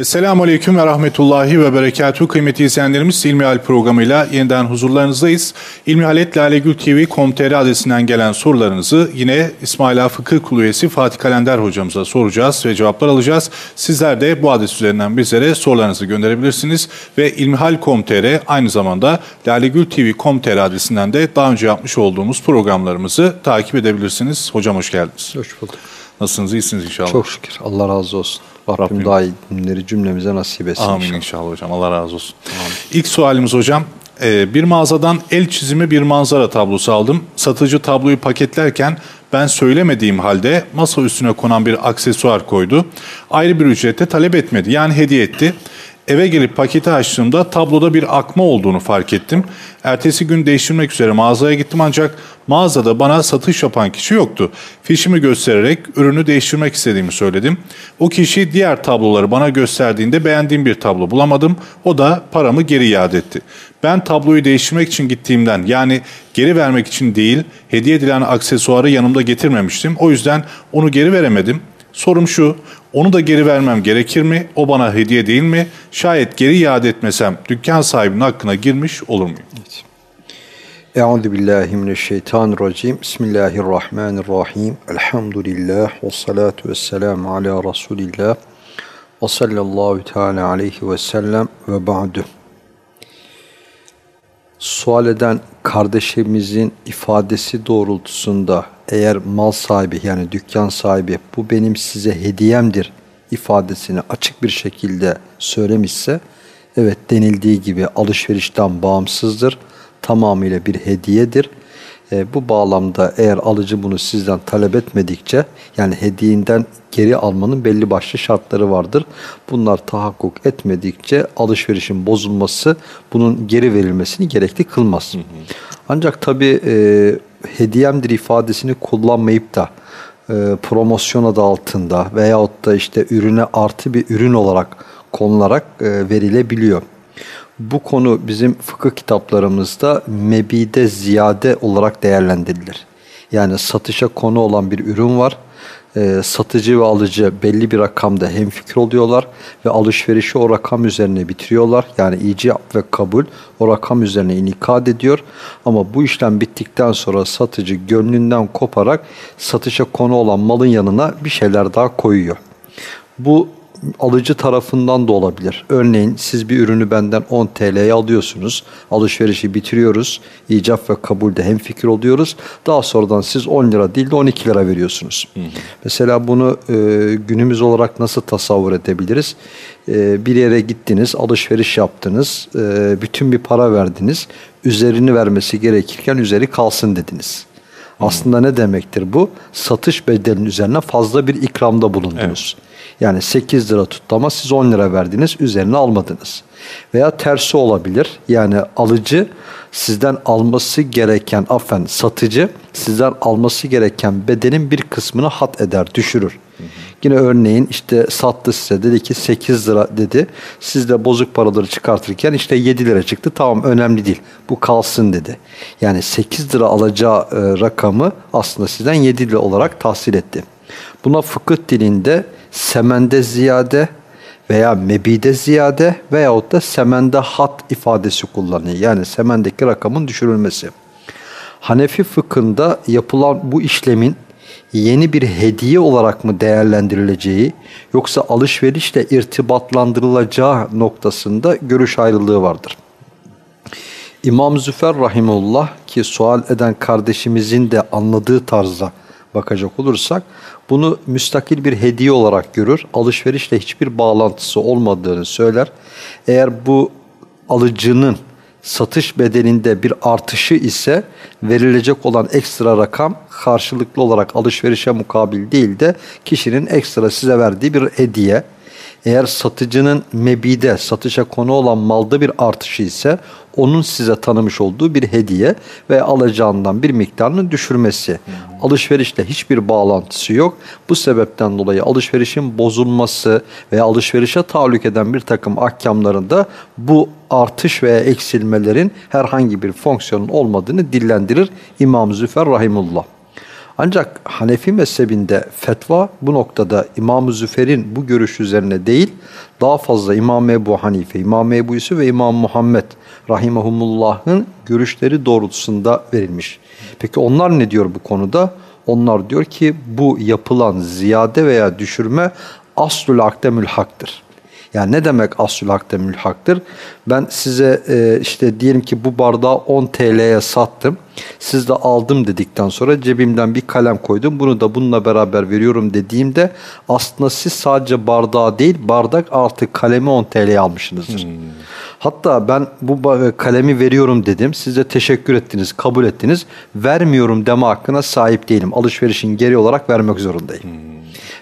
Esselamu Aleyküm ve Rahmetullahi ve Berekatuhu. Kıymetli izleyenlerimiz İlmihal programıyla yeniden huzurlarınızdayız. İlmihaletlalegültv.com.tr adresinden gelen sorularınızı yine İsmaila Fıkıh Kulu üyesi Fatih Kalender hocamıza soracağız ve cevaplar alacağız. Sizler de bu adres üzerinden bizlere sorularınızı gönderebilirsiniz. Ve İlmihal.com.tr aynı zamanda lalegültv.com.tr adresinden de daha önce yapmış olduğumuz programlarımızı takip edebilirsiniz. Hocam hoş geldiniz. Hoş bulduk. Nasılsınız? İyisiniz inşallah. Çok şükür. Allah razı olsun. Rabbim, Rabbim. daha iyi günleri cümlemize nasip etsin Amin inşallah. inşallah hocam. Allah razı olsun. İlk sualimiz hocam. Ee, bir mağazadan el çizimi bir manzara tablosu aldım. Satıcı tabloyu paketlerken ben söylemediğim halde masa üstüne konan bir aksesuar koydu. Ayrı bir ücrette talep etmedi. Yani hediye etti. Eve gelip paketi açtığımda tabloda bir akma olduğunu fark ettim. Ertesi gün değiştirmek üzere mağazaya gittim ancak mağazada bana satış yapan kişi yoktu. Fişimi göstererek ürünü değiştirmek istediğimi söyledim. O kişi diğer tabloları bana gösterdiğinde beğendiğim bir tablo bulamadım. O da paramı geri iade etti. Ben tabloyu değiştirmek için gittiğimden yani geri vermek için değil hediye edilen aksesuarı yanımda getirmemiştim. O yüzden onu geri veremedim. Sorum şu, onu da geri vermem gerekir mi? O bana hediye değil mi? Şayet geri iade etmesem dükkan sahibinin hakkına girmiş olur muyum? Euzu billahi mineşşeytanirracim. Bismillahirrahmanirrahim. Elhamdülillah ve salatu vesselamu ala Resulillah. Ve sallallahu teala aleyhi ve sellem ve ba'du. Sual eden kardeşimizin ifadesi doğrultusunda eğer mal sahibi yani dükkan sahibi bu benim size hediyemdir ifadesini açık bir şekilde söylemişse evet denildiği gibi alışverişten bağımsızdır. Tamamıyla bir hediyedir. E, bu bağlamda eğer alıcı bunu sizden talep etmedikçe yani hediyenden geri almanın belli başlı şartları vardır. Bunlar tahakkuk etmedikçe alışverişin bozulması bunun geri verilmesini gerekli kılmaz. Ancak tabi e, hediyemdir ifadesini kullanmayıp da e, promosyon adı altında veyahut da işte ürüne artı bir ürün olarak konularak e, verilebiliyor. Bu konu bizim fıkıh kitaplarımızda mebide ziyade olarak değerlendirilir. Yani satışa konu olan bir ürün var. Ee, satıcı ve alıcı belli bir rakamda hemfikir oluyorlar ve alışverişi o rakam üzerine bitiriyorlar. Yani icap ve kabul o rakam üzerine inikad ediyor. Ama bu işlem bittikten sonra satıcı gönlünden koparak satışa konu olan malın yanına bir şeyler daha koyuyor. Bu alıcı tarafından da olabilir. Örneğin siz bir ürünü benden 10 TL'ye alıyorsunuz. Alışverişi bitiriyoruz. İcap ve kabulde hemfikir oluyoruz. Daha sonradan siz 10 lira değil de 12 lira veriyorsunuz. Mesela bunu e, günümüz olarak nasıl tasavvur edebiliriz? E, bir yere gittiniz, alışveriş yaptınız, e, bütün bir para verdiniz. Üzerini vermesi gerekirken üzeri kalsın dediniz. Aslında ne demektir bu? Satış bedelinin üzerine fazla bir ikramda bulundunuz. Yani 8 lira tuttu ama siz 10 lira verdiniz, üzerine almadınız. Veya tersi olabilir. Yani alıcı sizden alması gereken, affen satıcı sizden alması gereken bedenin bir kısmını hat eder, düşürür. Yine örneğin işte sattı size dedi ki 8 lira dedi. Siz de bozuk paraları çıkartırken işte 7 lira çıktı. Tamam önemli değil. Bu kalsın dedi. Yani 8 lira alacağı e, rakamı aslında sizden 7 lira olarak tahsil etti. Buna fıkıh dilinde semende ziyade veya mebide ziyade veyahut da semende hat ifadesi kullanıyor. Yani semendeki rakamın düşürülmesi. Hanefi fıkhında yapılan bu işlemin yeni bir hediye olarak mı değerlendirileceği yoksa alışverişle irtibatlandırılacağı noktasında görüş ayrılığı vardır. İmam Züfer Rahimullah ki sual eden kardeşimizin de anladığı tarzda bakacak olursak bunu müstakil bir hediye olarak görür. Alışverişle hiçbir bağlantısı olmadığını söyler. Eğer bu alıcının satış bedelinde bir artışı ise verilecek olan ekstra rakam karşılıklı olarak alışverişe mukabil değil de kişinin ekstra size verdiği bir hediye. Eğer satıcının mebide, satışa konu olan malda bir artışı ise onun size tanımış olduğu bir hediye ve alacağından bir miktarını düşürmesi. Alışverişle hiçbir bağlantısı yok. Bu sebepten dolayı alışverişin bozulması veya alışverişe tahallük eden bir takım ahkamlarında bu artış veya eksilmelerin herhangi bir fonksiyonun olmadığını dillendirir İmam Züfer Rahimullah. Ancak Hanefi mezhebinde fetva bu noktada İmam-ı Züfer'in bu görüş üzerine değil, daha fazla İmam Ebu Hanife, İmam Ebu Yusuf ve İmam Muhammed rahimahumullah'ın görüşleri doğrultusunda verilmiş. Peki onlar ne diyor bu konuda? Onlar diyor ki bu yapılan ziyade veya düşürme aslül akde mülhaktır. Yani ne demek aslül akde mülhaktır? Ben size e, işte diyelim ki bu bardağı 10 TL'ye sattım. Siz de aldım dedikten sonra cebimden bir kalem koydum. Bunu da bununla beraber veriyorum dediğimde aslında siz sadece bardağı değil bardak artık kalemi 10 TL'ye almışsınızdır. Hmm. Hatta ben bu kalemi veriyorum dedim. Siz de teşekkür ettiniz, kabul ettiniz. Vermiyorum deme hakkına sahip değilim. Alışverişin geri olarak vermek zorundayım. Hmm.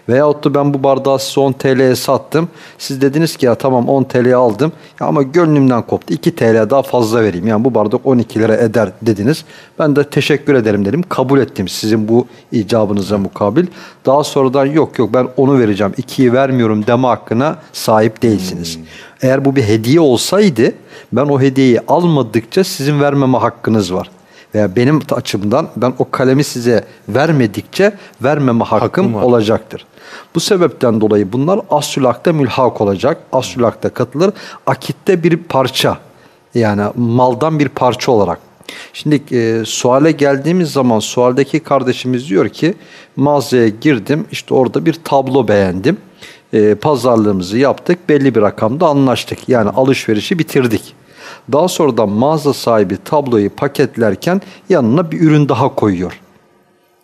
Veyahut da ben bu bardağı size 10 TL'ye sattım. Siz dediniz ki ya tamam 10 TL'ye aldım ya ama gönlümden koptu 2 TL daha fazla vereyim. Yani bu bardak 12 lira eder dediniz. Ben de teşekkür ederim dedim. Kabul ettim sizin bu icabınıza mukabil. Daha sonradan yok yok ben onu vereceğim. 2'yi vermiyorum deme hakkına sahip değilsiniz. Hmm. Eğer bu bir hediye olsaydı ben o hediyeyi almadıkça sizin vermeme hakkınız var veya benim açımdan ben o kalemi size vermedikçe vermeme hakkım, hakkım olacaktır. Bu sebepten dolayı bunlar asülakta mülhak olacak. Asülakta katılır. Akitte bir parça yani maldan bir parça olarak. Şimdi e, suale geldiğimiz zaman sualdeki kardeşimiz diyor ki mağazaya girdim işte orada bir tablo beğendim. E, pazarlığımızı yaptık belli bir rakamda anlaştık. Yani alışverişi bitirdik. Daha sonra da mağaza sahibi tabloyu paketlerken yanına bir ürün daha koyuyor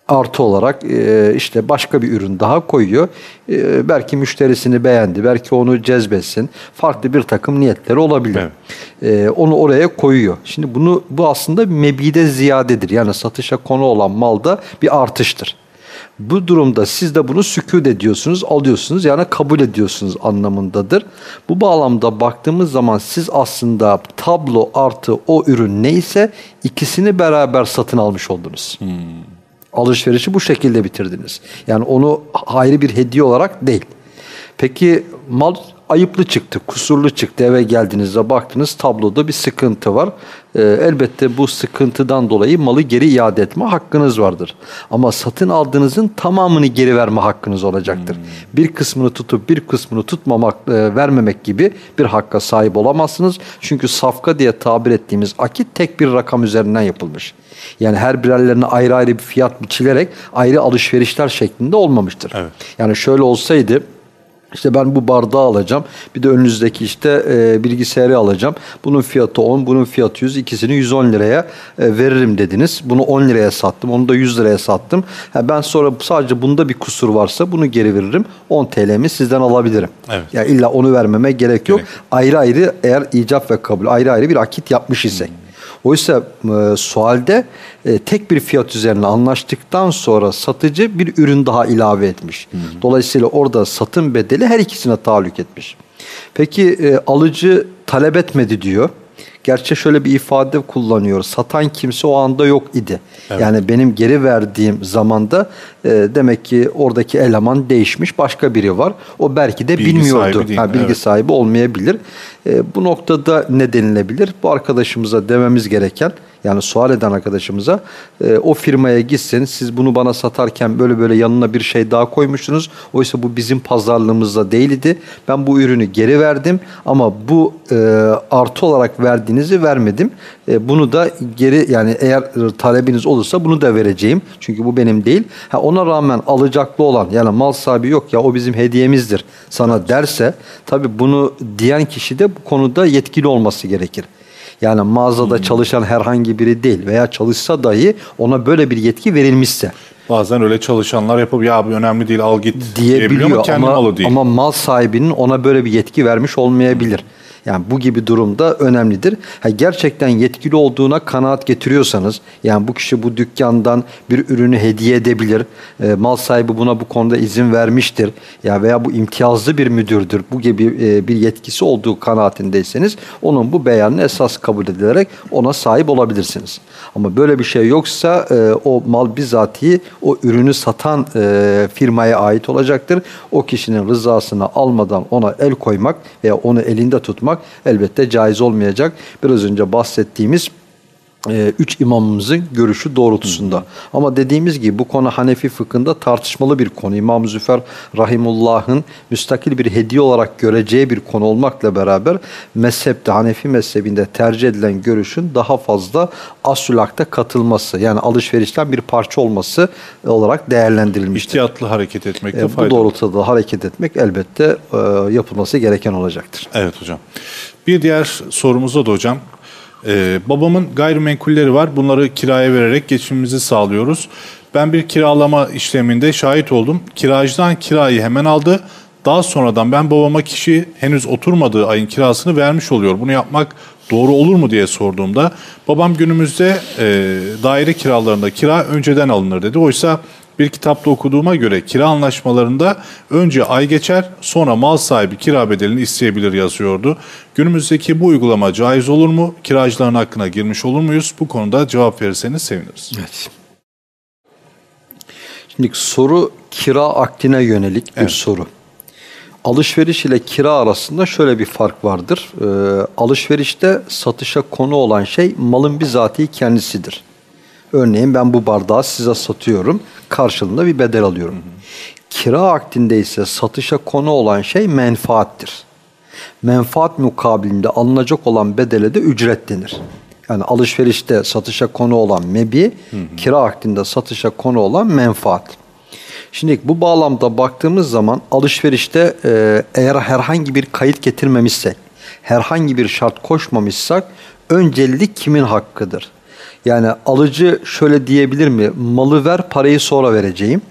artı olarak e, işte başka bir ürün daha koyuyor. E, belki müşterisini beğendi, belki onu cezbetsin. Farklı bir takım niyetleri olabilir. Evet. E, onu oraya koyuyor. Şimdi bunu bu aslında mebide ziyadedir. Yani satışa konu olan malda bir artıştır. Bu durumda siz de bunu sükût ediyorsunuz, alıyorsunuz yani kabul ediyorsunuz anlamındadır. Bu bağlamda baktığımız zaman siz aslında tablo artı o ürün neyse ikisini beraber satın almış oldunuz. Hmm. Alışverişi bu şekilde bitirdiniz. Yani onu ayrı bir hediye olarak değil. Peki mal ayıplı çıktı, kusurlu çıktı. Eve geldiğinizde baktınız tabloda bir sıkıntı var. Ee, elbette bu sıkıntıdan dolayı malı geri iade etme hakkınız vardır. Ama satın aldığınızın tamamını geri verme hakkınız olacaktır. Hmm. Bir kısmını tutup bir kısmını tutmamak, e, vermemek gibi bir hakka sahip olamazsınız. Çünkü safka diye tabir ettiğimiz akit tek bir rakam üzerinden yapılmış. Yani her birerlerine ayrı ayrı bir fiyat biçilerek ayrı alışverişler şeklinde olmamıştır. Evet. Yani şöyle olsaydı işte ben bu bardağı alacağım. Bir de önünüzdeki işte e, bilgisayarı alacağım. Bunun fiyatı 10, bunun fiyatı 100. İkisini 110 liraya e, veririm dediniz. Bunu 10 liraya sattım. Onu da 100 liraya sattım. Ha, ben sonra sadece bunda bir kusur varsa bunu geri veririm. 10 TL'mi sizden alabilirim. Evet. Ya yani illa onu vermeme gerek yok. Gerek. Ayrı ayrı eğer icap ve kabul ayrı ayrı bir akit yapmış isek. Hmm. Oysa e, sualde e, tek bir fiyat üzerine anlaştıktan sonra satıcı bir ürün daha ilave etmiş. Hı hı. Dolayısıyla orada satın bedeli her ikisine tahallük etmiş. Peki e, alıcı talep etmedi diyor. Gerçi şöyle bir ifade kullanıyor. Satan kimse o anda yok idi. Evet. Yani benim geri verdiğim zamanda e, demek ki oradaki eleman değişmiş başka biri var. O belki de bilgi bilmiyordu. Sahibi ha, bilgi evet. sahibi olmayabilir. E, bu noktada ne denilebilir? Bu arkadaşımıza dememiz gereken yani sual eden arkadaşımıza e, o firmaya gitsin siz bunu bana satarken böyle böyle yanına bir şey daha koymuştunuz. Oysa bu bizim pazarlığımızda değildi. Ben bu ürünü geri verdim ama bu e, artı olarak verdiğinizi vermedim. E, bunu da geri yani eğer talebiniz olursa bunu da vereceğim. Çünkü bu benim değil. Ha, ona rağmen alacaklı olan yani mal sahibi yok ya o bizim hediyemizdir sana derse tabi bunu diyen kişi de bu konuda yetkili olması gerekir. Yani mağazada hmm. çalışan herhangi biri değil veya çalışsa dahi ona böyle bir yetki verilmişse. Bazen öyle çalışanlar yapıp ya bu önemli değil al git diyebiliyor ama, ama, ama mal sahibinin ona böyle bir yetki vermiş olmayabilir. Hmm. Yani bu gibi durumda önemlidir. Ha, gerçekten yetkili olduğuna kanaat getiriyorsanız yani bu kişi bu dükkandan bir ürünü hediye edebilir. E, mal sahibi buna bu konuda izin vermiştir. Ya veya bu imtiyazlı bir müdürdür. Bu gibi e, bir yetkisi olduğu kanaatindeyseniz onun bu beyanını esas kabul edilerek ona sahip olabilirsiniz. Ama böyle bir şey yoksa e, o mal bizatihi o ürünü satan e, firmaya ait olacaktır. O kişinin rızasını almadan ona el koymak veya onu elinde tutmak elbette caiz olmayacak. Biraz önce bahsettiğimiz e, üç imamımızın görüşü doğrultusunda. Hı. Ama dediğimiz gibi bu konu Hanefi fıkhında tartışmalı bir konu. İmam Züfer Rahimullah'ın müstakil bir hediye olarak göreceği bir konu olmakla beraber mezhepte, Hanefi mezhebinde tercih edilen görüşün daha fazla asulakta katılması yani alışverişten bir parça olması olarak değerlendirilmiştir. İhtiyatlı hareket etmekte e, faydalı. Bu doğrultuda hareket etmek elbette e, yapılması gereken olacaktır. Evet hocam. Bir diğer sorumuzda da hocam ee, babamın gayrimenkulleri var. Bunları kiraya vererek geçimimizi sağlıyoruz. Ben bir kiralama işleminde şahit oldum. Kiracıdan kirayı hemen aldı. Daha sonradan ben babama kişi henüz oturmadığı ayın kirasını vermiş oluyor. Bunu yapmak doğru olur mu diye sorduğumda babam günümüzde e, daire kiralarında kira önceden alınır dedi. Oysa bir kitapta okuduğuma göre kira anlaşmalarında önce ay geçer sonra mal sahibi kira bedelini isteyebilir yazıyordu. Günümüzdeki bu uygulama caiz olur mu? Kiracıların hakkına girmiş olur muyuz? Bu konuda cevap verirseniz seviniriz. Evet. Şimdi soru kira akdine yönelik bir evet. soru. Alışveriş ile kira arasında şöyle bir fark vardır. Ee, alışverişte satışa konu olan şey malın bizatihi kendisidir. Örneğin ben bu bardağı size satıyorum. Karşılığında bir bedel alıyorum. Hı hı. Kira akdinde ise satışa konu olan şey menfaattir. Menfaat mukabilinde alınacak olan bedele de ücret denir. Yani alışverişte satışa konu olan mebi, hı hı. kira akdinde satışa konu olan menfaat. Şimdi bu bağlamda baktığımız zaman alışverişte e, eğer herhangi bir kayıt getirmemişsek, herhangi bir şart koşmamışsak öncelik kimin hakkıdır? Yani alıcı şöyle diyebilir mi? Malı ver parayı sonra vereceğim.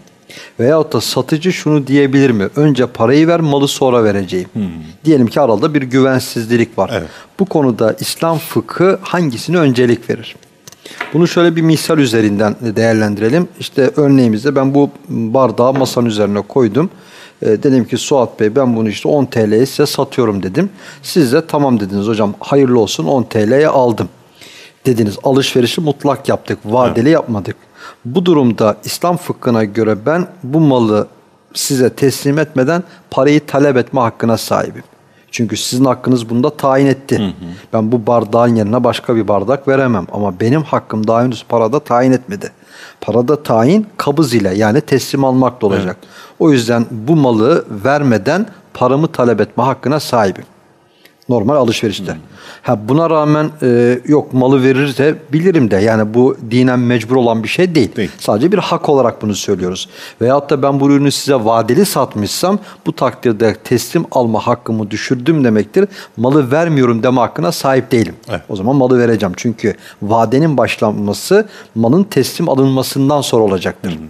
Veyahut da satıcı şunu diyebilir mi? Önce parayı ver malı sonra vereceğim. Hmm. Diyelim ki arada bir güvensizlik var. Evet. Bu konuda İslam fıkı hangisine öncelik verir? Bunu şöyle bir misal üzerinden değerlendirelim. İşte örneğimizde ben bu bardağı masanın üzerine koydum. E, dedim ki Suat Bey ben bunu işte 10 TL'ye size satıyorum dedim. Siz de tamam dediniz hocam hayırlı olsun 10 TL'ye aldım dediniz. Alışverişi mutlak yaptık, vadeli evet. yapmadık. Bu durumda İslam fıkhına göre ben bu malı size teslim etmeden parayı talep etme hakkına sahibim. Çünkü sizin hakkınız bunda tayin etti. Hı hı. Ben bu bardağın yerine başka bir bardak veremem. Ama benim hakkım daha henüz parada tayin etmedi. Parada tayin kabız ile yani teslim almakla olacak. Evet. O yüzden bu malı vermeden paramı talep etme hakkına sahibim. Normal alışverişte. Hmm. Ha buna rağmen e, yok malı verirse bilirim de yani bu dinen mecbur olan bir şey değil. değil. Sadece bir hak olarak bunu söylüyoruz. Veyahut da ben bu ürünü size vadeli satmışsam bu takdirde teslim alma hakkımı düşürdüm demektir. Malı vermiyorum deme hakkına sahip değilim. Evet. O zaman malı vereceğim. Çünkü vadenin başlanması malın teslim alınmasından sonra olacaktır. Hmm.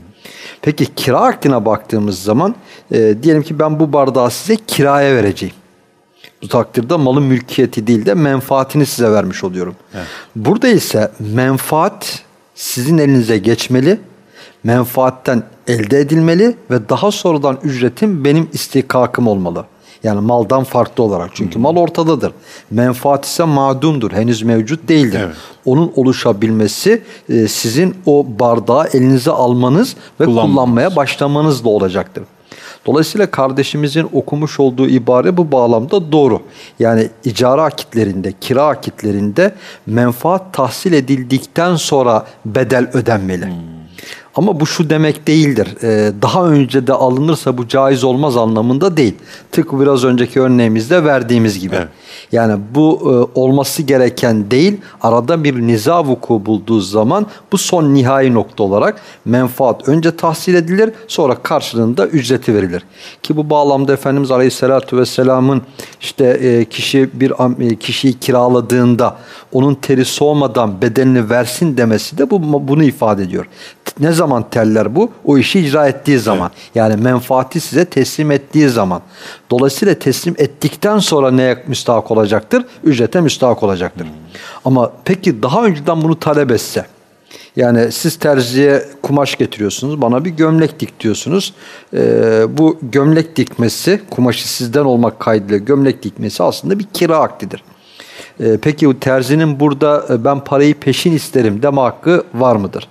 Peki kira akdine baktığımız zaman e, diyelim ki ben bu bardağı size kiraya vereceğim. Bu takdirde malın mülkiyeti değil de menfaatini size vermiş oluyorum. Evet. Burada ise menfaat sizin elinize geçmeli, menfaatten elde edilmeli ve daha sonradan ücretim benim istikakım olmalı. Yani maldan farklı olarak. Çünkü hmm. mal ortadadır. Menfaat ise madumdur. Henüz mevcut değildir. Evet. Onun oluşabilmesi e, sizin o bardağı elinize almanız ve kullanmaya başlamanızla olacaktır. Dolayısıyla kardeşimizin okumuş olduğu ibare bu bağlamda doğru. Yani icara akitlerinde, kira akitlerinde menfaat tahsil edildikten sonra bedel ödenmeli. Hmm. Ama bu şu demek değildir. Ee, daha önce de alınırsa bu caiz olmaz anlamında değil. Tıpkı biraz önceki örneğimizde verdiğimiz gibi. Evet. Yani bu e, olması gereken değil, arada bir niza vuku bulduğu zaman bu son nihai nokta olarak menfaat önce tahsil edilir, sonra karşılığında ücreti verilir. Ki bu bağlamda Efendimiz Aleyhisselatü Vesselam'ın işte e, kişi bir e, kişiyi kiraladığında onun teri soğumadan bedenini versin demesi de bu bunu ifade ediyor. Ne zaman teller bu? O işi icra ettiği zaman. Evet. Yani menfaati size teslim ettiği zaman. Dolayısıyla teslim ettikten sonra neye müstahak olacaktır? Ücrete müstahak olacaktır. Hmm. Ama peki daha önceden bunu talep etse, yani siz terziye kumaş getiriyorsunuz, bana bir gömlek dik diyorsunuz. Ee, bu gömlek dikmesi, kumaşı sizden olmak kaydıyla gömlek dikmesi aslında bir kira aktidir. Ee, peki bu terzinin burada e, ben parayı peşin isterim deme hakkı var mıdır?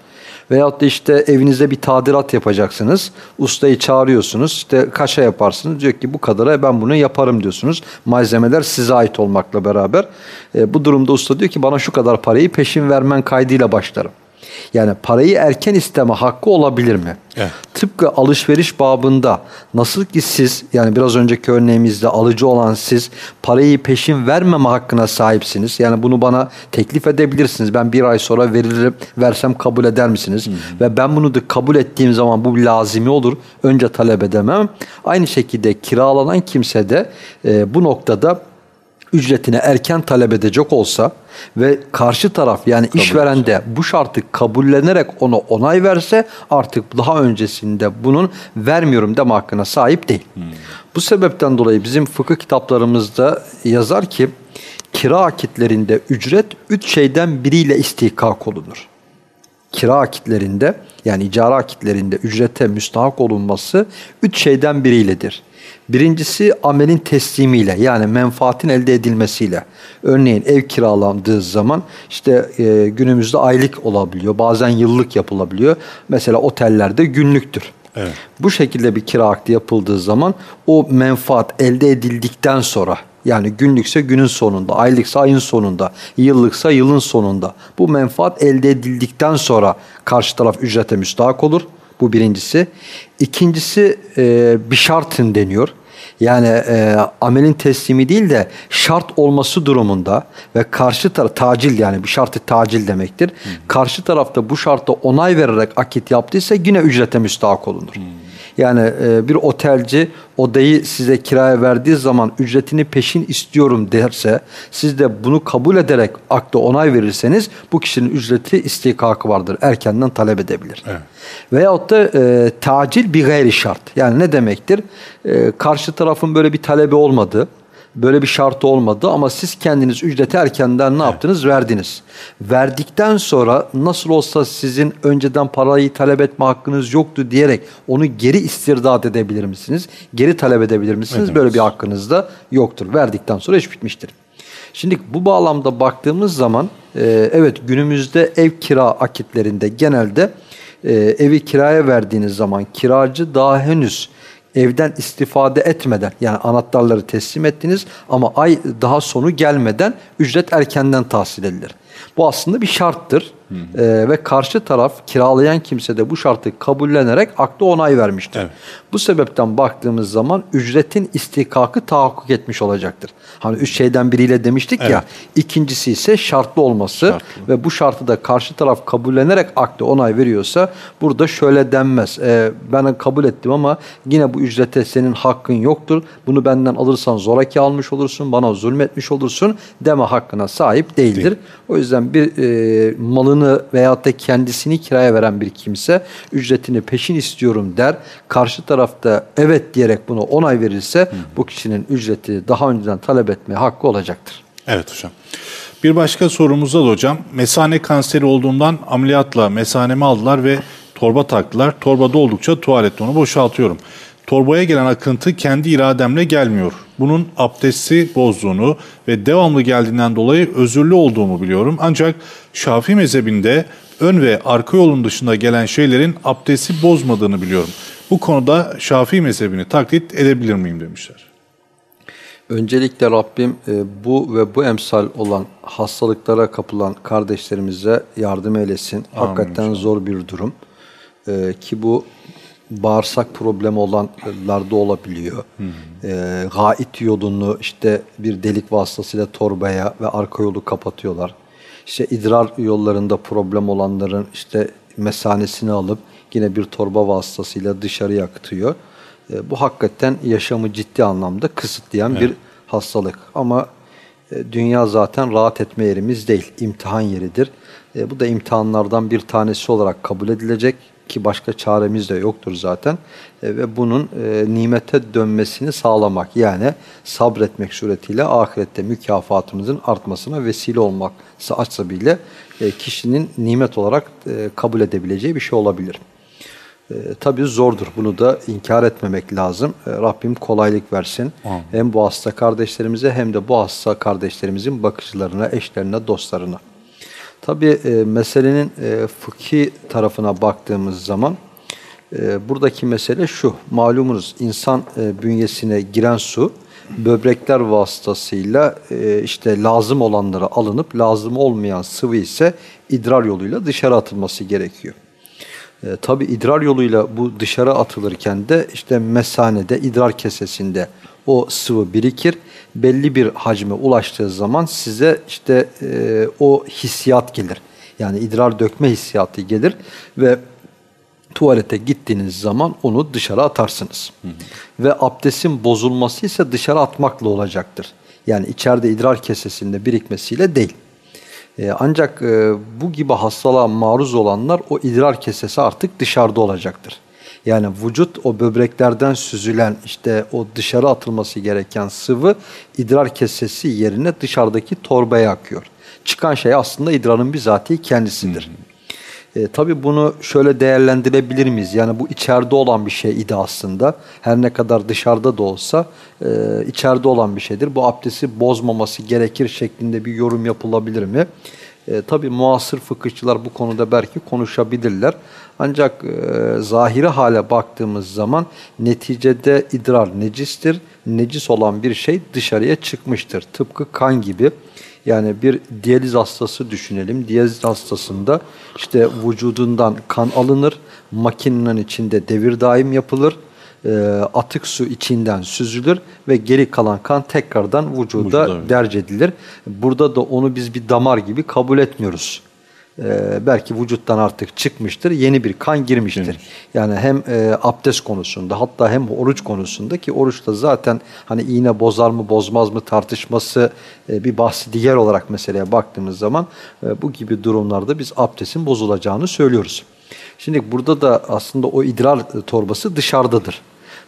Veyahut da işte evinizde bir tadilat yapacaksınız. Ustayı çağırıyorsunuz. İşte kaça yaparsınız? Diyor ki bu kadara ben bunu yaparım diyorsunuz. Malzemeler size ait olmakla beraber. E, bu durumda usta diyor ki bana şu kadar parayı peşin vermen kaydıyla başlarım. Yani parayı erken isteme hakkı olabilir mi? Evet. Tıpkı alışveriş babında nasıl ki siz yani biraz önceki örneğimizde alıcı olan siz parayı peşin vermeme hakkına sahipsiniz. Yani bunu bana teklif edebilirsiniz. Ben bir ay sonra veririm, versem kabul eder misiniz? Ve ben bunu da kabul ettiğim zaman bu lazimi olur. Önce talep edemem. Aynı şekilde kiralanan kimse de e, bu noktada ücretini erken talep edecek olsa ve karşı taraf yani işveren de bu şartı kabullenerek ona onay verse artık daha öncesinde bunun vermiyorum deme hakkına sahip değil. Bu sebepten dolayı bizim fıkıh kitaplarımızda yazar ki kira akitlerinde ücret üç şeyden biriyle istihkak olunur kira akitlerinde yani icara akitlerinde ücrete müstahak olunması üç şeyden biriyledir. Birincisi amelin teslimiyle yani menfaatin elde edilmesiyle. Örneğin ev kiralandığı zaman işte e, günümüzde aylık olabiliyor. Bazen yıllık yapılabiliyor. Mesela otellerde günlüktür. Evet. Bu şekilde bir kira akdi yapıldığı zaman o menfaat elde edildikten sonra yani günlükse günün sonunda, aylıksa ayın sonunda, yıllıksa yılın sonunda bu menfaat elde edildikten sonra karşı taraf ücrete müstahak olur. Bu birincisi. İkincisi e, bir şartın deniyor. Yani e, amelin teslimi değil de şart olması durumunda ve karşı taraf tacil yani bir şartı tacil demektir. Karşı tarafta bu şartta onay vererek akit yaptıysa yine ücrete müstahak olunur. Yani e, bir otelci odayı size kiraya verdiği zaman ücretini peşin istiyorum derse siz de bunu kabul ederek akta onay verirseniz bu kişinin ücreti istihkakı vardır. Erkenden talep edebilir. Evet. Veyahut da e, tacil bir gayri şart. Yani ne demektir? E, karşı tarafın böyle bir talebi olmadı. Böyle bir şartı olmadı ama siz kendiniz ücreti erkenden ne yaptınız? Verdiniz. Verdikten sonra nasıl olsa sizin önceden parayı talep etme hakkınız yoktu diyerek onu geri istirdat edebilir misiniz? Geri talep edebilir misiniz? Böyle bir hakkınız da yoktur. Verdikten sonra iş bitmiştir. Şimdi bu bağlamda baktığımız zaman e, evet günümüzde ev kira akitlerinde genelde e, evi kiraya verdiğiniz zaman kiracı daha henüz evden istifade etmeden yani anahtarları teslim ettiniz ama ay daha sonu gelmeden ücret erkenden tahsil edilir. Bu aslında bir şarttır. E, ve karşı taraf kiralayan kimse de bu şartı kabullenerek akta onay vermiştir. Evet. Bu sebepten baktığımız zaman ücretin istihkakı tahakkuk etmiş olacaktır. Hani üç şeyden biriyle demiştik ya. Evet. İkincisi ise şartlı olması Şartlı. ve bu şartı da karşı taraf kabullenerek akte onay veriyorsa burada şöyle denmez. Ee, ben kabul ettim ama yine bu ücrete senin hakkın yoktur. Bunu benden alırsan zoraki almış olursun, bana zulmetmiş olursun deme hakkına sahip değildir. Değil. O yüzden bir e, malını veyahut da kendisini kiraya veren bir kimse ücretini peşin istiyorum der. Karşı tarafta evet diyerek bunu onay verirse bu kişinin ücreti daha önceden talep etmeye hakkı olacaktır. Evet hocam. Bir başka sorumuzda da hocam, mesane kanseri olduğundan ameliyatla mesanemi aldılar ve torba taktılar. Torbada oldukça tuvalette onu boşaltıyorum. Torbaya gelen akıntı kendi irademle gelmiyor. Bunun abdesti bozduğunu ve devamlı geldiğinden dolayı özürlü olduğumu biliyorum. Ancak Şafii mezhebinde ön ve arka yolun dışında gelen şeylerin abdesti bozmadığını biliyorum. Bu konuda Şafii mezhebini taklit edebilir miyim demişler. Öncelikle Rabbim e, bu ve bu emsal olan hastalıklara kapılan kardeşlerimize yardım eylesin. Hakikaten zor bir durum. E, ki bu bağırsak problemi olanlarda olabiliyor. E, gait yolunu işte bir delik vasıtasıyla torbaya ve arka yolu kapatıyorlar. İşte idrar yollarında problem olanların işte mesanesini alıp yine bir torba vasıtasıyla dışarıya akıtıyor. E, bu hakikaten yaşamı ciddi anlamda kısıtlayan bir hastalık. Ama e, dünya zaten rahat etme yerimiz değil, imtihan yeridir. E, bu da imtihanlardan bir tanesi olarak kabul edilecek ki başka çaremiz de yoktur zaten. E, ve bunun e, nimete dönmesini sağlamak yani sabretmek suretiyle ahirette mükafatımızın artmasına vesile olmak açsa e, kişinin nimet olarak e, kabul edebileceği bir şey olabilir. E, tabii zordur. Bunu da inkar etmemek lazım. E, Rabbim kolaylık versin. Amin. Hem bu hasta kardeşlerimize hem de bu hasta kardeşlerimizin bakıcılarına, eşlerine, dostlarına. Tabii e, meselenin e, fıkhi tarafına baktığımız zaman e, buradaki mesele şu. Malumunuz insan e, bünyesine giren su böbrekler vasıtasıyla e, işte lazım olanlara alınıp lazım olmayan sıvı ise idrar yoluyla dışarı atılması gerekiyor. E, Tabi idrar yoluyla bu dışarı atılırken de işte mesanede, idrar kesesinde o sıvı birikir. Belli bir hacme ulaştığı zaman size işte e, o hissiyat gelir. Yani idrar dökme hissiyatı gelir ve tuvalete gittiğiniz zaman onu dışarı atarsınız. Hı hı. Ve abdestin bozulması ise dışarı atmakla olacaktır. Yani içeride idrar kesesinde birikmesiyle değil. Ee, ancak e, bu gibi hastalığa maruz olanlar o idrar kesesi artık dışarıda olacaktır. Yani vücut o böbreklerden süzülen işte o dışarı atılması gereken sıvı idrar kesesi yerine dışarıdaki torbaya akıyor. Çıkan şey aslında idrarın bizatihi kendisidir. Hı hı. E, tabii bunu şöyle değerlendirebilir miyiz? Yani bu içeride olan bir şey idi aslında. Her ne kadar dışarıda da olsa e, içeride olan bir şeydir. Bu abdesti bozmaması gerekir şeklinde bir yorum yapılabilir mi? E, tabii muasır fıkıhçılar bu konuda belki konuşabilirler. Ancak e, zahiri hale baktığımız zaman neticede idrar necistir. Necis olan bir şey dışarıya çıkmıştır. Tıpkı kan gibi. Yani bir diyaliz hastası düşünelim. Diyaliz hastasında işte vücudundan kan alınır, makinenin içinde devir daim yapılır, e, atık su içinden süzülür ve geri kalan kan tekrardan vücuda, vücuda derc edilir. Burada da onu biz bir damar gibi kabul etmiyoruz e, belki vücuttan artık çıkmıştır, yeni bir kan girmiştir. Girmiş. Yani hem e, abdest konusunda hatta hem oruç konusunda ki oruçta zaten hani iğne bozar mı bozmaz mı tartışması e, bir bahsi diğer olarak meseleye baktığımız zaman e, bu gibi durumlarda biz abdestin bozulacağını söylüyoruz. Şimdi burada da aslında o idrar torbası dışarıdadır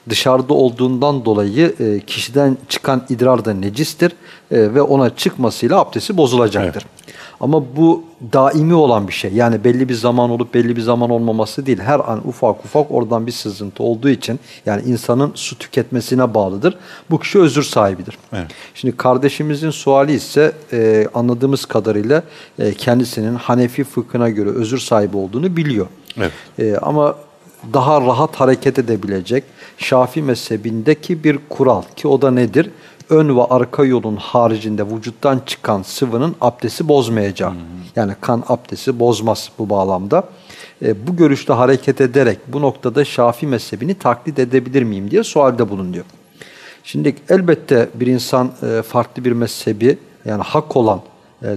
dışarıda olduğundan dolayı e, kişiden çıkan idrar da necistir e, ve ona çıkmasıyla abdesti bozulacaktır. Evet. Ama bu daimi olan bir şey. Yani belli bir zaman olup belli bir zaman olmaması değil. Her an ufak ufak oradan bir sızıntı olduğu için yani insanın su tüketmesine bağlıdır. Bu kişi özür sahibidir. Evet. Şimdi kardeşimizin suali ise e, anladığımız kadarıyla e, kendisinin Hanefi fıkhına göre özür sahibi olduğunu biliyor. Evet. E, ama daha rahat hareket edebilecek Şafi mezhebindeki bir kural ki o da nedir? Ön ve arka yolun haricinde vücuttan çıkan sıvının abdesti bozmayacağı. Hmm. Yani kan abdesti bozmaz bu bağlamda. E, bu görüşte hareket ederek bu noktada Şafi mezhebini taklit edebilir miyim diye sualde bulunuyor. Şimdi elbette bir insan e, farklı bir mezhebi yani hak olan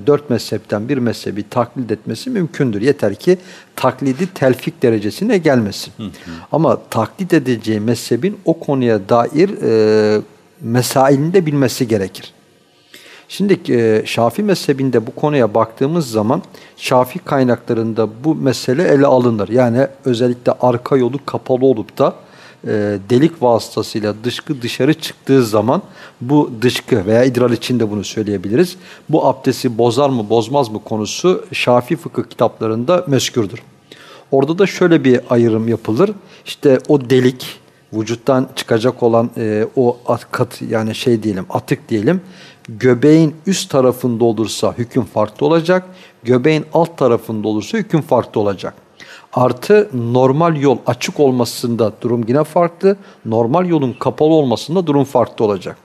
dört mezhepten bir mezhebi taklit etmesi mümkündür. Yeter ki taklidi telfik derecesine gelmesin. Hı hı. Ama taklit edeceği mezhebin o konuya dair e, mesailini de bilmesi gerekir. Şimdi e, Şafi mezhebinde bu konuya baktığımız zaman Şafi kaynaklarında bu mesele ele alınır. Yani özellikle arka yolu kapalı olup da e, delik vasıtasıyla dışkı dışarı çıktığı zaman bu dışkı veya idrar için de bunu söyleyebiliriz. Bu abdesti bozar mı bozmaz mı konusu Şafi fıkıh kitaplarında meskürdür. Orada da şöyle bir ayrım yapılır. İşte o delik vücuttan çıkacak olan e, o kat yani şey diyelim atık diyelim göbeğin üst tarafında olursa hüküm farklı olacak. Göbeğin alt tarafında olursa hüküm farklı olacak. Artı normal yol açık olmasında durum yine farklı. Normal yolun kapalı olmasında durum farklı olacak.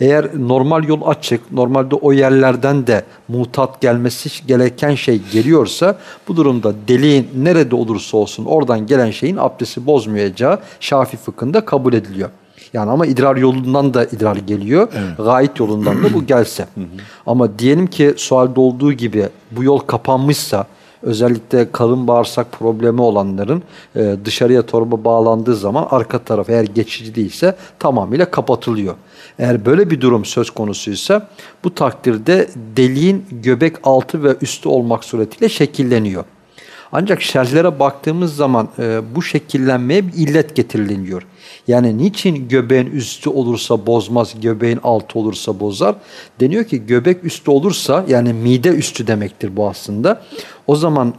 Eğer normal yol açık, normalde o yerlerden de mutat gelmesi gereken şey geliyorsa bu durumda deliğin nerede olursa olsun oradan gelen şeyin abdesti bozmayacağı Şafi fıkhında kabul ediliyor. Yani ama idrar yolundan da idrar geliyor. Evet. Gayet yolundan da bu gelse. ama diyelim ki sualde olduğu gibi bu yol kapanmışsa özellikle kalın bağırsak problemi olanların e, dışarıya torba bağlandığı zaman arka taraf eğer geçici değilse tamamıyla kapatılıyor. Eğer böyle bir durum söz konusuysa bu takdirde deliğin göbek altı ve üstü olmak suretiyle şekilleniyor. Ancak şerhlere baktığımız zaman e, bu şekillenmeye bir illet getiriliyor. Yani niçin göbeğin üstü olursa bozmaz, göbeğin altı olursa bozar? Deniyor ki göbek üstü olursa yani mide üstü demektir bu aslında. O zaman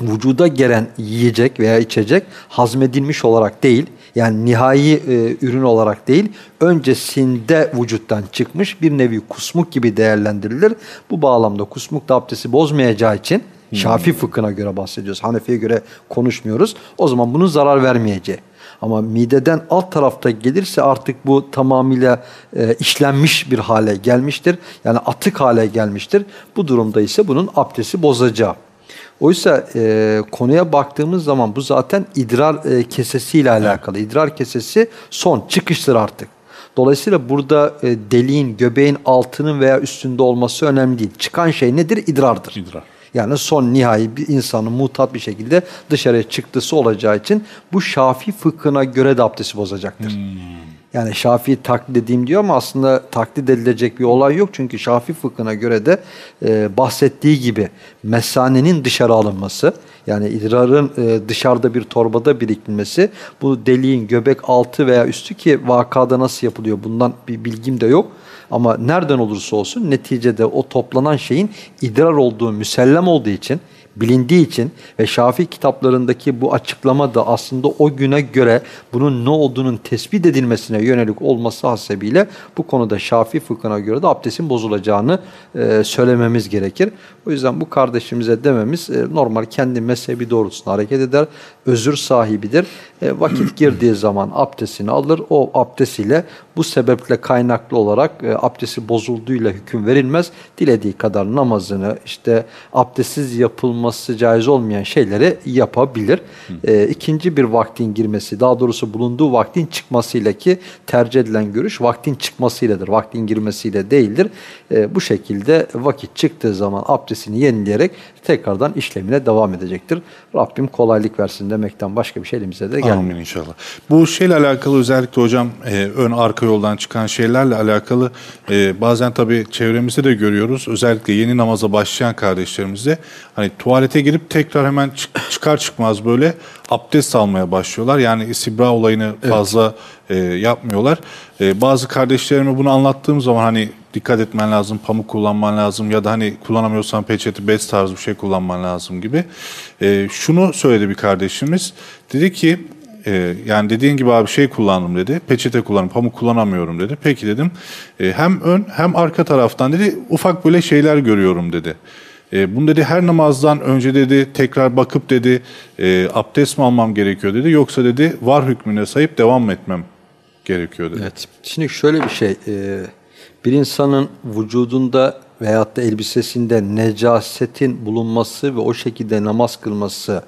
vücuda gelen yiyecek veya içecek hazmedilmiş olarak değil, yani nihai e, ürün olarak değil, öncesinde vücuttan çıkmış bir nevi kusmuk gibi değerlendirilir. Bu bağlamda kusmuk da abdesti bozmayacağı için Şafi fıkhına göre bahsediyoruz. Hanefi'ye göre konuşmuyoruz. O zaman bunun zarar vermeyeceği. Ama mideden alt tarafta gelirse artık bu tamamıyla e, işlenmiş bir hale gelmiştir. Yani atık hale gelmiştir. Bu durumda ise bunun abdesti bozacağı. Oysa e, konuya baktığımız zaman bu zaten idrar e, kesesiyle alakalı. İdrar kesesi son çıkıştır artık. Dolayısıyla burada e, deliğin, göbeğin altının veya üstünde olması önemli değil. Çıkan şey nedir? İdrardır. İdrar. Yani son nihai bir insanın mutat bir şekilde dışarıya çıktısı olacağı için bu Şafi fıkhına göre de abdesti bozacaktır. Hmm. Yani Şafii taklit edeyim diyor ama aslında taklit edilecek bir olay yok. Çünkü Şafii fıkhına göre de e, bahsettiği gibi mesanenin dışarı alınması, yani idrarın e, dışarıda bir torbada birikmesi, bu deliğin göbek altı veya üstü ki vakada nasıl yapılıyor bundan bir bilgim de yok. Ama nereden olursa olsun neticede o toplanan şeyin idrar olduğu müsellem olduğu için bilindiği için ve Şafii kitaplarındaki bu açıklama da aslında o güne göre bunun ne olduğunun tespit edilmesine yönelik olması hasebiyle bu konuda Şafii fıkhına göre de abdestin bozulacağını e, söylememiz gerekir. O yüzden bu kardeşimize dememiz e, normal kendi mezhebi doğrultusunda hareket eder, özür sahibidir. E, vakit girdiği zaman abdestini alır, o abdest ile bu sebeple kaynaklı olarak e, abdesti bozulduğuyla hüküm verilmez. Dilediği kadar namazını işte abdestsiz yapılması caiz olmayan şeyleri yapabilir. E, ikinci bir vaktin girmesi, daha doğrusu bulunduğu vaktin çıkmasıyla ki tercih edilen görüş vaktin çıkmasıyladır. Vaktin girmesiyle değildir. E, bu şekilde vakit çıktığı zaman abdestini yenileyerek tekrardan işlemine devam edecektir. Rabbim kolaylık versin demekten başka bir şey elimize de gelmiyor. Amin inşallah. Bu şeyle alakalı özellikle hocam e, ön arka yoldan çıkan şeylerle alakalı e, bazen tabii çevremizde de görüyoruz. Özellikle yeni namaza başlayan kardeşlerimizde hani tuvalete girip tekrar hemen çık, çıkar çıkmaz böyle abdest almaya başlıyorlar. Yani istibra olayını fazla e, yapmıyorlar. E, bazı kardeşlerime bunu anlattığım zaman hani dikkat etmen lazım, pamuk kullanman lazım ya da hani kullanamıyorsan peçete, bez tarzı bir şey kullanman lazım gibi. E, şunu söyledi bir kardeşimiz. Dedi ki e, yani dediğin gibi abi şey kullandım dedi. Peçete kullanım, pamuk kullanamıyorum dedi. Peki dedim. E, hem ön hem arka taraftan dedi ufak böyle şeyler görüyorum dedi. E, bunu dedi her namazdan önce dedi tekrar bakıp dedi e, abdest mi almam gerekiyor dedi. Yoksa dedi var hükmüne sayıp devam etmem gerekiyor dedi. Evet. Şimdi şöyle bir şey. E, bir insanın vücudunda veyahut da elbisesinde necasetin bulunması ve o şekilde namaz kılması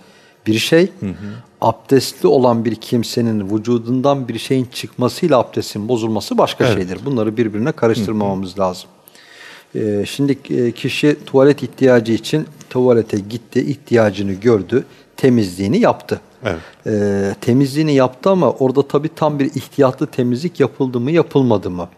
bir şey. Hı hı. Abdestli olan bir kimsenin vücudundan bir şeyin çıkmasıyla abdestin bozulması başka evet. şeydir. Bunları birbirine karıştırmamamız hı hı. lazım. Ee, şimdi e, kişi tuvalet ihtiyacı için tuvalete gitti, ihtiyacını gördü, temizliğini yaptı. Evet. Ee, temizliğini yaptı ama orada tabii tam bir ihtiyatlı temizlik yapıldı mı, yapılmadı mı?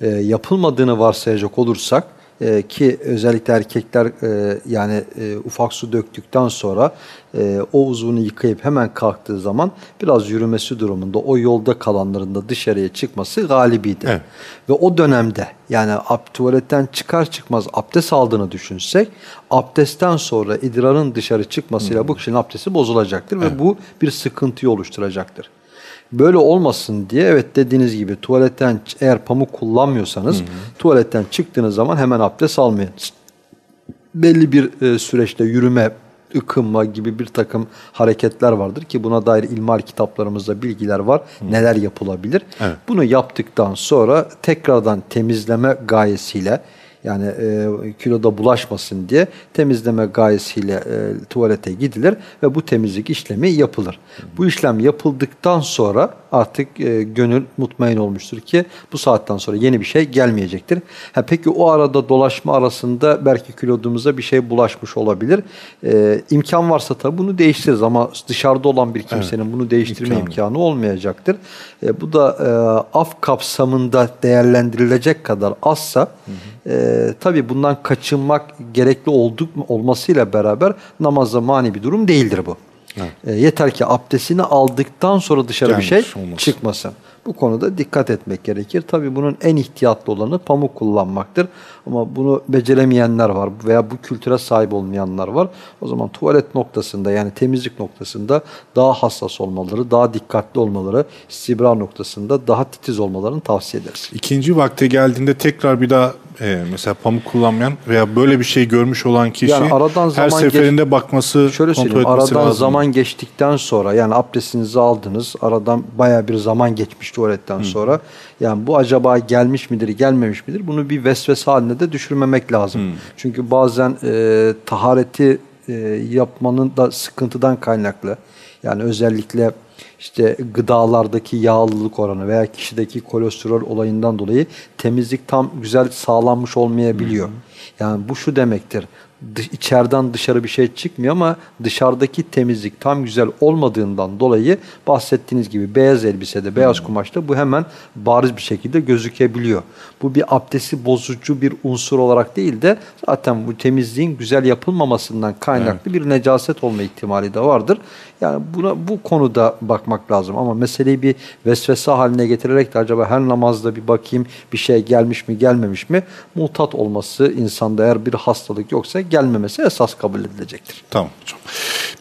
Ee, yapılmadığını varsayacak olursak, e, ki özellikle erkekler e, yani e, ufak su döktükten sonra e, o uzvunu yıkayıp hemen kalktığı zaman biraz yürümesi durumunda o yolda kalanların da dışarıya çıkması galibiydi. Evet. Ve o dönemde yani ab, tuvaletten çıkar çıkmaz abdest aldığını düşünsek abdestten sonra idrarın dışarı çıkmasıyla hmm. bu kişinin abdesti bozulacaktır evet. ve bu bir sıkıntıyı oluşturacaktır. Böyle olmasın diye evet dediğiniz gibi tuvaletten eğer pamuk kullanmıyorsanız hı hı. tuvaletten çıktığınız zaman hemen abdest almayın. Belli bir e, süreçte yürüme, ıkınma gibi bir takım hareketler vardır ki buna dair ilmal kitaplarımızda bilgiler var. Hı. Neler yapılabilir? Evet. Bunu yaptıktan sonra tekrardan temizleme gayesiyle yani e, kiloda bulaşmasın diye temizleme gayesiyle e, tuvalete gidilir ve bu temizlik işlemi yapılır. Bu işlem yapıldıktan sonra artık e, gönül mutmain olmuştur ki bu saatten sonra yeni bir şey gelmeyecektir. Ha, peki o arada dolaşma arasında belki kilodumuza bir şey bulaşmış olabilir. E, imkan varsa tabii bunu değiştiririz ama dışarıda olan bir kimsenin evet, bunu değiştirme imkanı, imkanı olmayacaktır. E, bu da e, af kapsamında değerlendirilecek kadar azsa hı hı. E, tabii bundan kaçınmak gerekli olduk olmasıyla beraber namaza mani bir durum değildir bu. E, yeter ki abdestini aldıktan sonra dışarı bir şey Gelmiş olmasın. çıkmasın. Bu konuda dikkat etmek gerekir. Tabii bunun en ihtiyatlı olanı pamuk kullanmaktır. Ama bunu beceremeyenler var veya bu kültüre sahip olmayanlar var. O zaman tuvalet noktasında yani temizlik noktasında daha hassas olmaları, daha dikkatli olmaları, istibra noktasında daha titiz olmalarını tavsiye ederiz. İkinci vakte geldiğinde tekrar bir daha e, mesela pamuk kullanmayan veya böyle bir şey görmüş olan kişi Yani aradan her seferinde bakması, Şöyle kontrol etmesi aradan lazım. zaman geçtikten sonra yani abdestinizi aldınız, aradan baya bir zaman geçmiş tuvaletten sonra. Yani bu acaba gelmiş midir, gelmemiş midir? Bunu bir vesvese haline de düşürmemek lazım. Çünkü bazen e, tahareti e, yapmanın da sıkıntıdan kaynaklı. Yani özellikle işte gıdalardaki yağlılık oranı veya kişideki kolesterol olayından dolayı temizlik tam güzel sağlanmış olmayabiliyor. Yani bu şu demektir. İçeriden dışarı bir şey çıkmıyor ama dışarıdaki temizlik tam güzel olmadığından dolayı bahsettiğiniz gibi beyaz elbisede, beyaz kumaşta bu hemen bariz bir şekilde gözükebiliyor. Bu bir abdesti bozucu bir unsur olarak değil de zaten bu temizliğin güzel yapılmamasından kaynaklı bir necaset olma ihtimali de vardır. Yani buna bu konuda bakmak lazım ama meseleyi bir vesvese haline getirerek de acaba her namazda bir bakayım bir şey gelmiş mi gelmemiş mi mutat olması insanda eğer bir hastalık yoksa gelmemesi esas kabul edilecektir. Tamam hocam.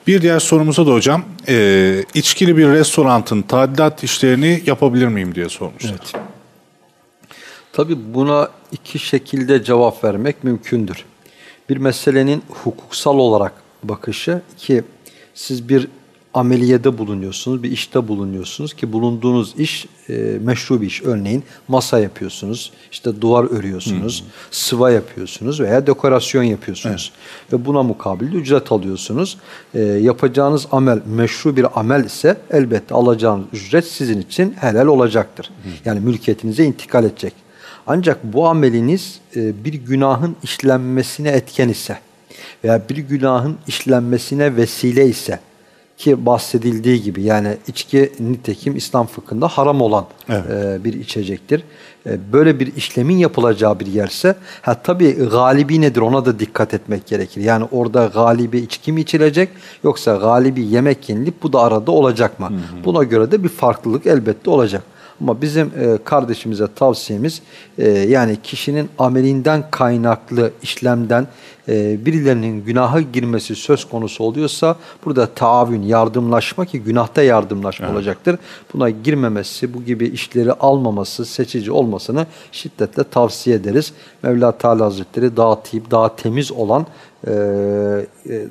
Bir diğer sorumuza da hocam, e, içkili bir restoranın tadilat işlerini yapabilir miyim diye sormuşlar. Tabii buna iki şekilde cevap vermek mümkündür. Bir meselenin hukuksal olarak bakışı ki siz bir ameliyede bulunuyorsunuz, bir işte bulunuyorsunuz ki bulunduğunuz iş e, meşru bir iş. Örneğin masa yapıyorsunuz, işte duvar örüyorsunuz, sıva yapıyorsunuz veya dekorasyon yapıyorsunuz. Ve buna mukabil ücret alıyorsunuz. E, yapacağınız amel meşru bir amel ise elbette alacağınız ücret sizin için helal olacaktır. Yani mülkiyetinize intikal edecek. Ancak bu ameliniz e, bir günahın işlenmesine etken ise veya bir günahın işlenmesine vesile ise ki bahsedildiği gibi yani içki nitekim İslam fıkhında haram olan Evet. e, bir içecektir. E, böyle bir işlemin yapılacağı bir yerse ha tabii galibi nedir ona da dikkat etmek gerekir. Yani orada galibi içki mi içilecek yoksa galibi yemek yenilip bu da arada olacak mı? Buna göre de bir farklılık elbette olacak. Ama bizim e, kardeşimize tavsiyemiz e, yani kişinin amelinden kaynaklı işlemden e, birilerinin günaha girmesi söz konusu oluyorsa burada taavün, yardımlaşma ki günahta yardımlaşma olacaktır. Buna girmemesi, bu gibi işleri almaması, seçici olmasını şiddetle tavsiye ederiz. Mevla Teala Hazretleri daha tip, daha temiz olan e, e,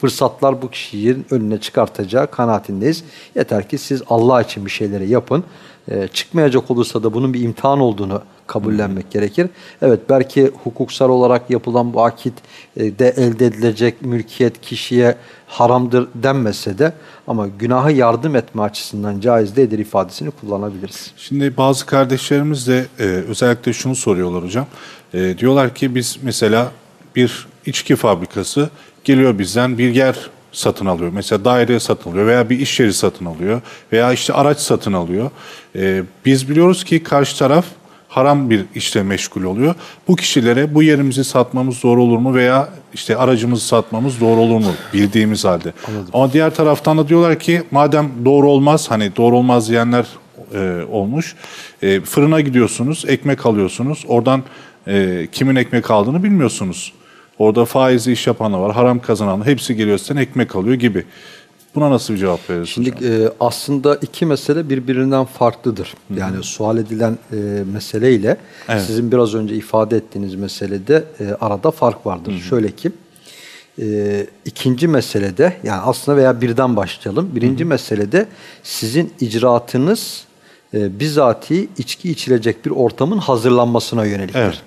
fırsatlar bu kişinin önüne çıkartacağı kanaatindeyiz. Yeter ki siz Allah için bir şeyleri yapın. Ee, çıkmayacak olursa da bunun bir imtihan olduğunu kabullenmek gerekir. Evet belki hukuksal olarak yapılan bu akit e, de elde edilecek mülkiyet kişiye haramdır denmese de ama günaha yardım etme açısından caiz değildir ifadesini kullanabiliriz. Şimdi bazı kardeşlerimiz de e, özellikle şunu soruyorlar hocam. E, diyorlar ki biz mesela bir içki fabrikası geliyor bizden bir yer satın alıyor. Mesela daire satın alıyor veya bir iş yeri satın alıyor veya işte araç satın alıyor. E, biz biliyoruz ki karşı taraf haram bir işle meşgul oluyor. Bu kişilere bu yerimizi satmamız doğru olur mu veya işte aracımızı satmamız doğru olur mu bildiğimiz halde. Ama diğer taraftan da diyorlar ki madem doğru olmaz hani doğru olmaz diyenler e, olmuş. E, fırına gidiyorsunuz, ekmek alıyorsunuz. Oradan e, kimin ekmek aldığını bilmiyorsunuz. Orada faizli iş yapanlar var, haram kazanan hepsi geliyor sizden ekmek alıyor gibi. Buna nasıl bir cevap veririz Şimdi e, aslında iki mesele birbirinden farklıdır. Yani sual edilen e, meseleyle Evet. sizin biraz önce ifade ettiğiniz meselede e, arada fark vardır. Şöyle ki e, ikinci meselede yani aslında veya birden başlayalım. Birinci meselede sizin icraatınız e, bizatihi içki içilecek bir ortamın hazırlanmasına yöneliktir. Evet.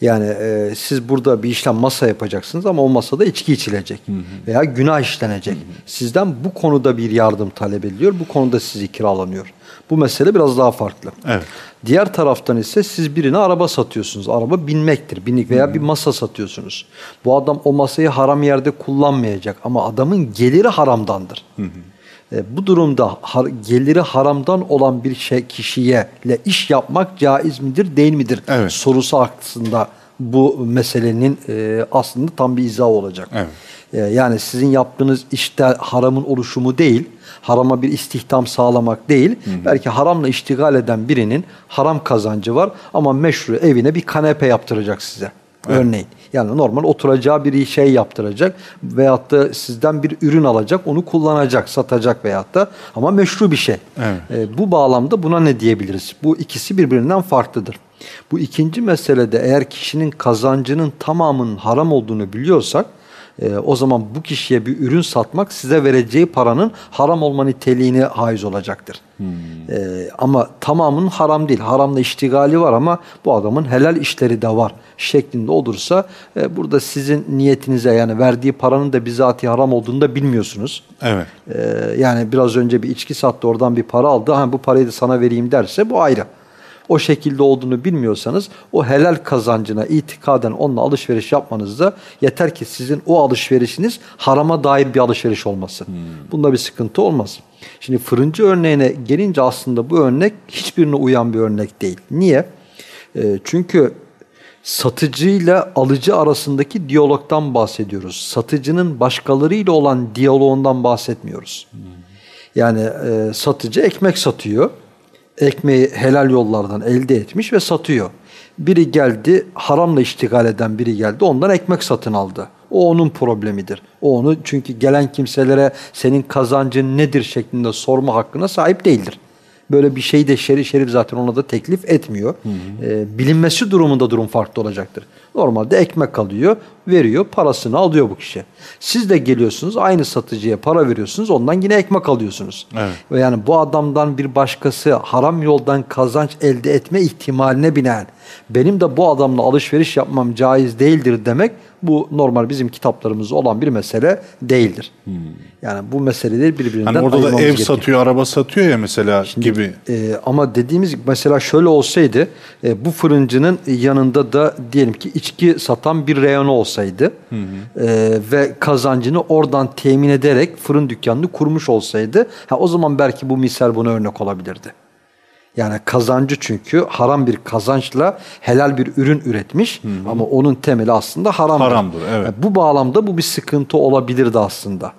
Yani e, siz burada bir işlem masa yapacaksınız ama o masada içki içilecek veya günah işlenecek. Sizden bu konuda bir yardım talep ediliyor. Bu konuda sizi kiralanıyor. Bu mesele biraz daha farklı. Evet. Diğer taraftan ise siz birine araba satıyorsunuz. Araba binmektir. Binlik veya bir masa satıyorsunuz. Bu adam o masayı haram yerde kullanmayacak ama adamın geliri haramdandır. E, bu durumda har- geliri haramdan olan bir şey kişiye ile iş yapmak caiz midir, değil midir Evet. sorusu aslında bu meselenin e, aslında tam bir izahı olacak. Evet. E, yani sizin yaptığınız işte haramın oluşumu değil, harama bir istihdam sağlamak değil. Hı hı. Belki haramla iştigal eden birinin haram kazancı var ama meşru evine bir kanepe yaptıracak size. Evet. Örneğin. Yani normal oturacağı bir şey yaptıracak veyahut da sizden bir ürün alacak, onu kullanacak, satacak veyahut da ama meşru bir şey. Evet. E, bu bağlamda buna ne diyebiliriz? Bu ikisi birbirinden farklıdır. Bu ikinci meselede eğer kişinin kazancının tamamının haram olduğunu biliyorsak e, o zaman bu kişiye bir ürün satmak size vereceği paranın haram olma niteliğine haiz olacaktır. Hmm. E, ama tamamının haram değil. Haramla iştigali var ama bu adamın helal işleri de var şeklinde olursa e, burada sizin niyetinize yani verdiği paranın da bizatihi haram olduğunu da bilmiyorsunuz. Evet. E, yani biraz önce bir içki sattı oradan bir para aldı. Ha, bu parayı da sana vereyim derse bu ayrı o şekilde olduğunu bilmiyorsanız o helal kazancına itikaden onunla alışveriş yapmanızda yeter ki sizin o alışverişiniz harama dair bir alışveriş olmasın. Hmm. Bunda bir sıkıntı olmaz. Şimdi fırıncı örneğine gelince aslında bu örnek hiçbirine uyan bir örnek değil. Niye? E, çünkü satıcıyla alıcı arasındaki diyalogtan bahsediyoruz. Satıcının başkalarıyla olan diyaloğundan bahsetmiyoruz. Hmm. Yani e, satıcı ekmek satıyor ekmeği helal yollardan elde etmiş ve satıyor. Biri geldi haramla iştigal eden biri geldi ondan ekmek satın aldı. O onun problemidir. O onu çünkü gelen kimselere senin kazancın nedir şeklinde sorma hakkına sahip değildir. Böyle bir şey de şerif şerif zaten ona da teklif etmiyor. Hı hı. E, bilinmesi durumunda durum farklı olacaktır. Normalde ekmek alıyor, veriyor, parasını alıyor bu kişi. Siz de geliyorsunuz aynı satıcıya para veriyorsunuz, ondan yine ekmek alıyorsunuz. Evet. Ve yani bu adamdan bir başkası haram yoldan kazanç elde etme ihtimaline binaen benim de bu adamla alışveriş yapmam caiz değildir demek bu normal bizim kitaplarımızda olan bir mesele değildir. Hmm. Yani bu meseleleri birbirinden hani orada da ev gerekiyor. satıyor, araba satıyor ya mesela Şimdi, gibi. E, ama dediğimiz mesela şöyle olsaydı e, bu fırıncının yanında da diyelim ki içki satan bir reyonu olsaydı hı E, ve kazancını oradan temin ederek fırın dükkanını kurmuş olsaydı ha, o zaman belki bu misal buna örnek olabilirdi. Yani kazancı çünkü haram bir kazançla helal bir ürün üretmiş hı hı. ama onun temeli aslında haramdır. Haramdır evet. Yani bu bağlamda bu bir sıkıntı olabilirdi aslında.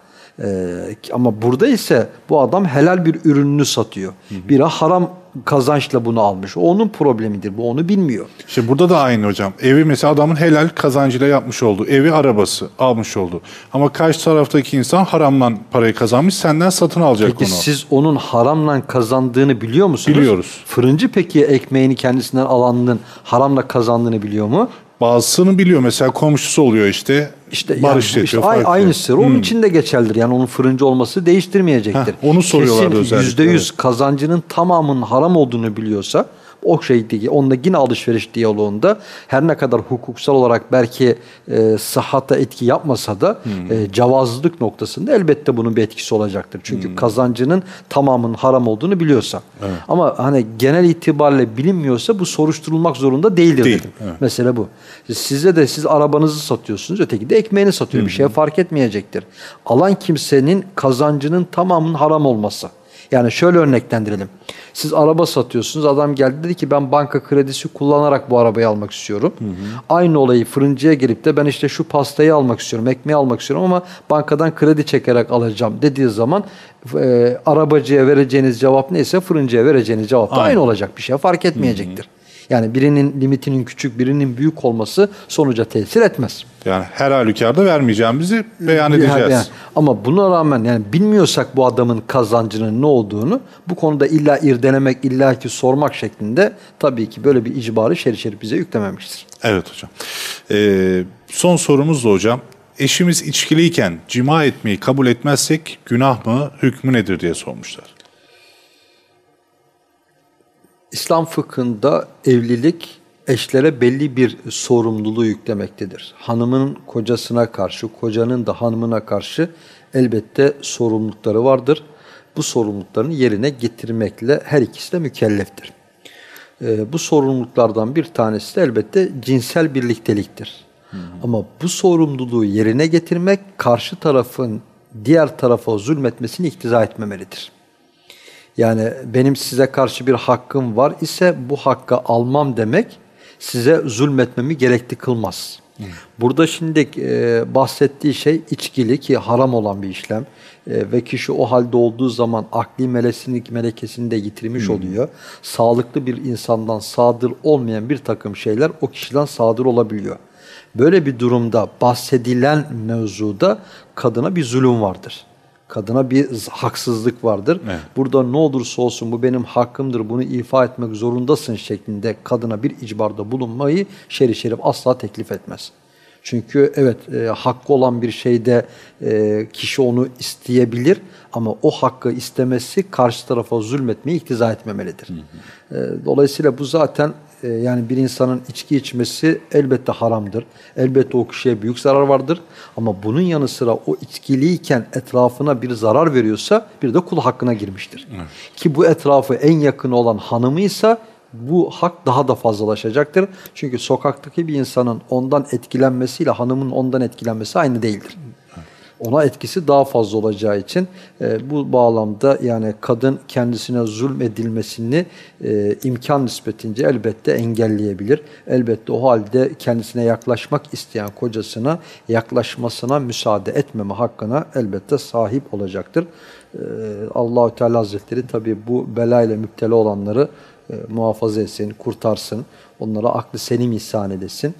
Ee, ama burada ise bu adam helal bir ürününü satıyor. Hı hı. Bira haram kazançla bunu almış. O onun problemidir. Bu onu bilmiyor. İşte burada da aynı hocam. Evi mesela adamın helal kazancıyla yapmış oldu. Evi arabası almış oldu. Ama karşı taraftaki insan haramdan parayı kazanmış senden satın alacak peki, onu. Peki siz onun haramla kazandığını biliyor musunuz? Biliyoruz. Fırıncı peki ekmeğini kendisinden alanının haramla kazandığını biliyor mu? Bazısını biliyor. Mesela komşusu oluyor işte. İşte bar yani, işte aynısı. Hmm. Onun için de geçerlidir. Yani onun fırıncı olması değiştirmeyecektir. Heh, onu soruyorlar Kesin özellikle. %100 evet. kazancının tamamının haram olduğunu biliyorsa o şeydeki onunla yine alışveriş diyaloğunda her ne kadar hukuksal olarak belki e, sıhhata etki yapmasa da hmm. e, cevazlılık noktasında elbette bunun bir etkisi olacaktır. Çünkü hmm. kazancının tamamının haram olduğunu biliyorsa. Evet. Ama hani genel itibariyle bilinmiyorsa bu soruşturulmak zorunda değildir Değil. dedim. Evet. Mesele bu. Size de siz arabanızı satıyorsunuz, öteki de ekmeğini satıyor. Hmm. Bir şeye fark etmeyecektir. Alan kimsenin kazancının tamamının haram olması. Yani şöyle örneklendirelim. Siz araba satıyorsunuz. Adam geldi dedi ki ben banka kredisi kullanarak bu arabayı almak istiyorum. Hı hı. Aynı olayı fırıncıya gelip de ben işte şu pastayı almak istiyorum, ekmeği almak istiyorum ama bankadan kredi çekerek alacağım dediği zaman e, arabacıya vereceğiniz cevap neyse fırıncıya vereceğiniz cevap da aynı, aynı olacak bir şey fark etmeyecektir. Hı hı. Yani birinin limitinin küçük, birinin büyük olması sonuca tesir etmez. Yani her halükarda vermeyeceğimizi beyan edeceğiz. Yani, ama buna rağmen yani bilmiyorsak bu adamın kazancının ne olduğunu bu konuda illa irdelemek, illa ki sormak şeklinde tabii ki böyle bir icbarı şerif şerif bize yüklememiştir. Evet hocam. Ee, son sorumuz da hocam. Eşimiz içkiliyken cima etmeyi kabul etmezsek günah mı, hükmü nedir diye sormuşlar. İslam fıkhında evlilik eşlere belli bir sorumluluğu yüklemektedir. Hanımın kocasına karşı, kocanın da hanımına karşı elbette sorumlulukları vardır. Bu sorumluluklarını yerine getirmekle her ikisi de mükelleftir. Ee, bu sorumluluklardan bir tanesi de elbette cinsel birlikteliktir. Hı hı. Ama bu sorumluluğu yerine getirmek karşı tarafın diğer tarafa zulmetmesini iktiza etmemelidir. Yani benim size karşı bir hakkım var ise bu hakkı almam demek size zulmetmemi gerekli kılmaz. Burada şimdi e, bahsettiği şey içkili ki haram olan bir işlem. E, ve kişi o halde olduğu zaman akli melesini, melekesini de yitirmiş oluyor. Sağlıklı bir insandan sadır olmayan bir takım şeyler o kişiden sadır olabiliyor. Böyle bir durumda bahsedilen mevzuda kadına bir zulüm vardır. Kadına bir haksızlık vardır. Evet. Burada ne olursa olsun bu benim hakkımdır, bunu ifa etmek zorundasın şeklinde kadına bir icbarda bulunmayı şer'i şerif asla teklif etmez. Çünkü evet e, hakkı olan bir şeyde e, kişi onu isteyebilir ama o hakkı istemesi karşı tarafa zulmetmeyi iktiza etmemelidir. E, dolayısıyla bu zaten e, yani bir insanın içki içmesi elbette haramdır. Elbette o kişiye büyük zarar vardır. Ama bunun yanı sıra o içkiliyken etrafına bir zarar veriyorsa bir de kul hakkına girmiştir. Ki bu etrafı en yakın olan hanımıysa bu hak daha da fazlalaşacaktır. Çünkü sokaktaki bir insanın ondan etkilenmesiyle hanımın ondan etkilenmesi aynı değildir. Ona etkisi daha fazla olacağı için e, bu bağlamda yani kadın kendisine zulmedilmesini e, imkan nispetince elbette engelleyebilir. Elbette o halde kendisine yaklaşmak isteyen kocasına yaklaşmasına müsaade etmeme hakkına elbette sahip olacaktır. E, Allahü Teala Hazretleri tabi bu belayla müptela olanları e, muhafaza etsin, kurtarsın, onlara aklı selim ihsan edesin.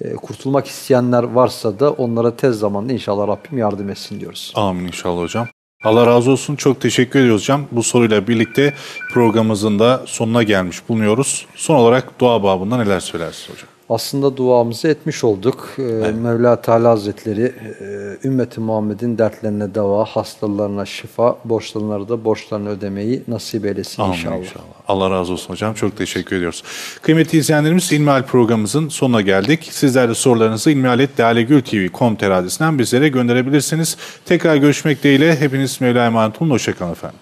E, kurtulmak isteyenler varsa da onlara tez zamanda inşallah Rabbim yardım etsin diyoruz. Amin inşallah hocam. Allah razı olsun. Çok teşekkür ediyoruz hocam. Bu soruyla birlikte programımızın da sonuna gelmiş bulunuyoruz. Son olarak dua babında neler söylersiniz hocam? Aslında duamızı etmiş olduk. Ee, Mevla Teala Hazretleri e, ümmeti Muhammed'in dertlerine deva, hastalarına şifa, borçlulara da borçlarını ödemeyi nasip eylesin Amin inşallah. inşallah. Allah razı olsun hocam. Çok teşekkür ediyoruz. Kıymetli izleyenlerimiz İlmihal programımızın sonuna geldik. Sizler de sorularınızı ilmihaletlalegültv.com adresinden bizlere gönderebilirsiniz. Tekrar görüşmek dileğiyle hepiniz Mevla'ya emanet olun. Hoşçakalın efendim.